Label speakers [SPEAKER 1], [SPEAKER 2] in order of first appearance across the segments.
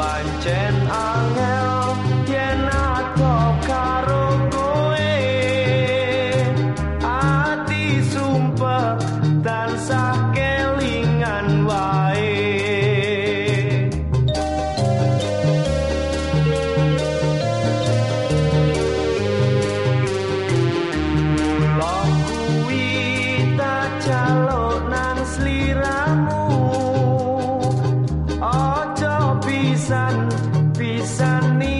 [SPEAKER 1] bàn áng angel peace I need.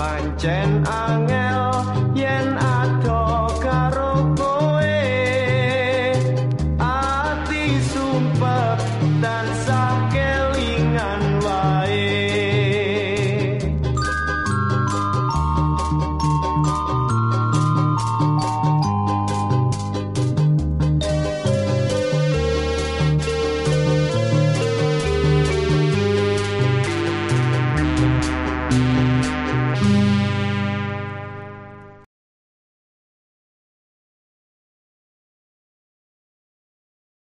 [SPEAKER 1] bancen angin